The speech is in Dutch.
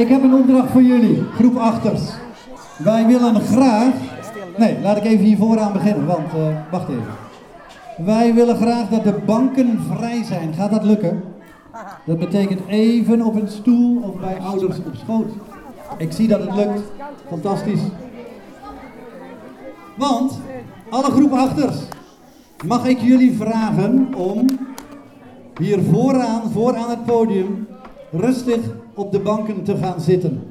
Ik heb een opdracht voor jullie, groep achters. Wij willen graag. Nee, laat ik even hier vooraan beginnen, want uh, wacht even. Wij willen graag dat de banken vrij zijn. Gaat dat lukken? Dat betekent even op een stoel of bij ouders op schoot. Ik zie dat het lukt. Fantastisch. Want, alle groep achters, mag ik jullie vragen om hier vooraan, vooraan het podium, rustig op de banken te gaan zitten.